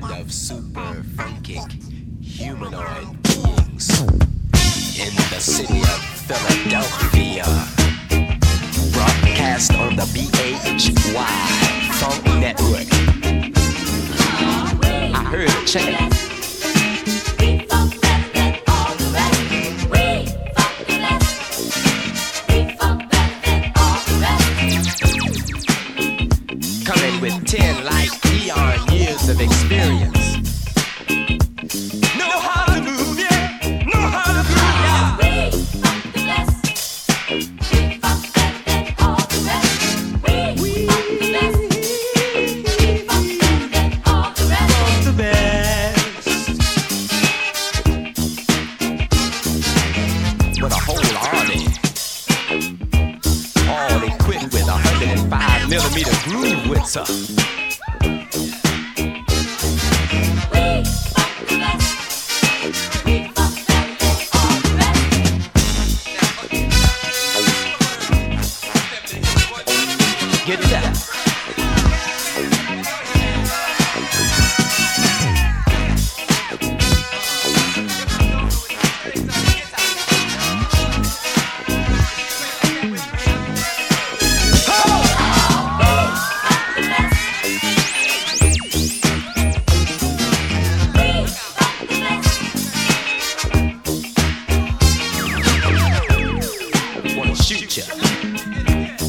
of super funkic humanoid beings in the city of Philadelphia. Broadcast on the BHY Funk Network. I heard chant. Coming with 10 like of experience. Know how to move, yeah. Know how to groove, yeah. the best. With a whole army, all equipped with a 105 millimeter groove whipper.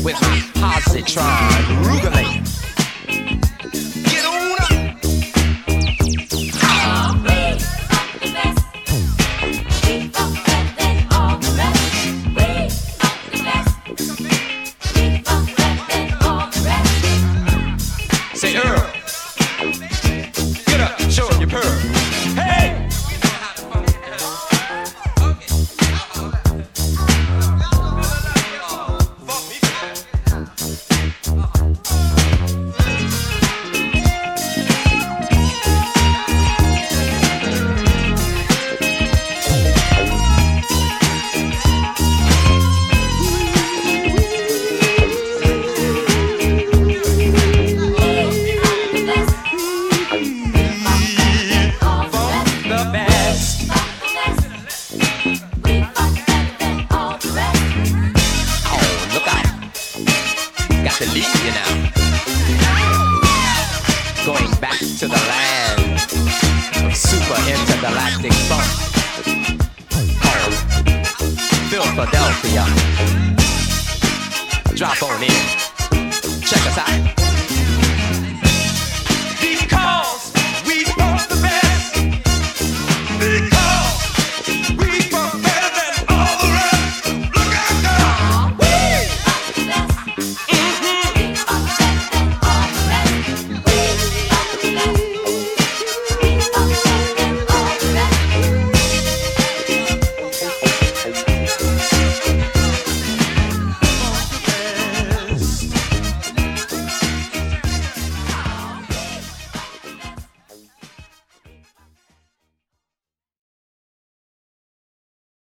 With positron rugulate. To leave you now. Going back to the land of super intergalactic funk. Called Philadelphia. Drop on in. Check us out.